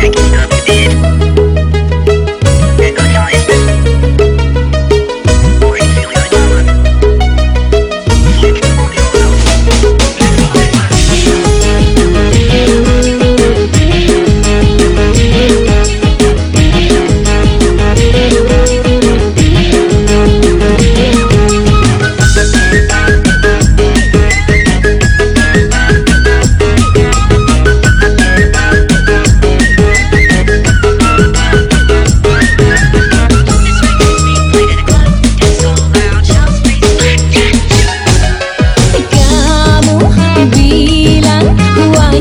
Thank you, It.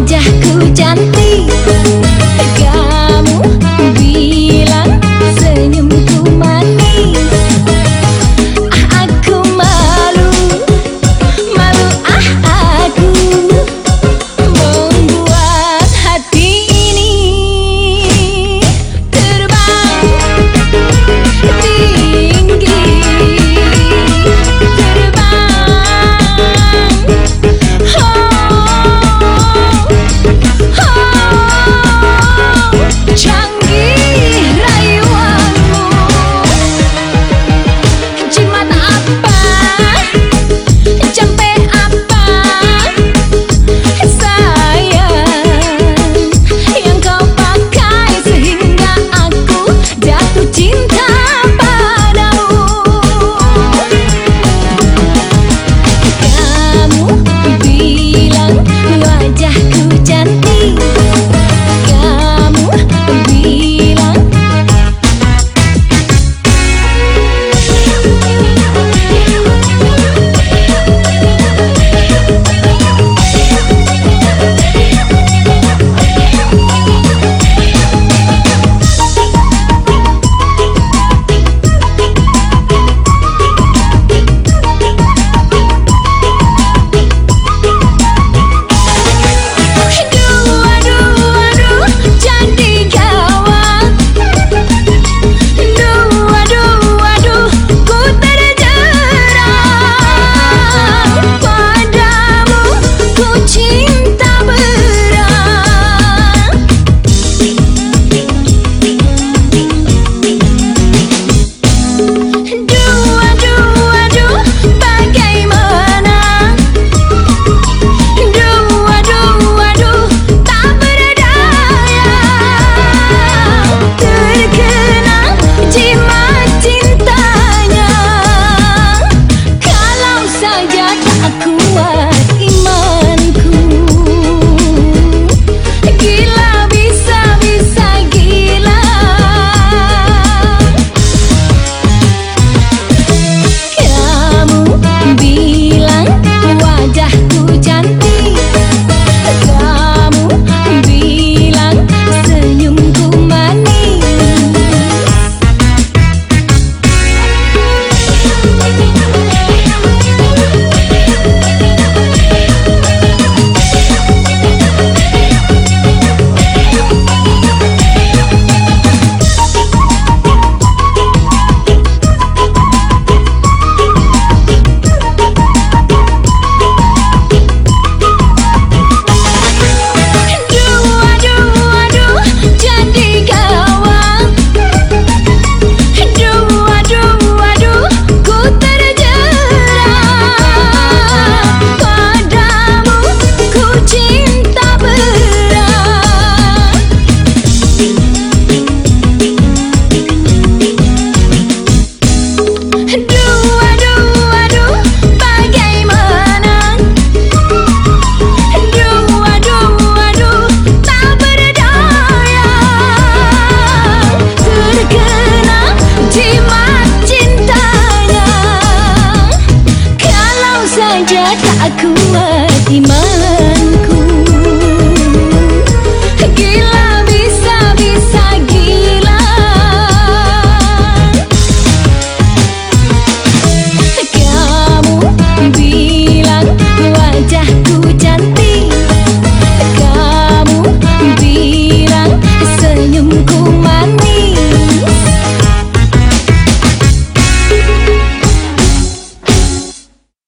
Kuat iman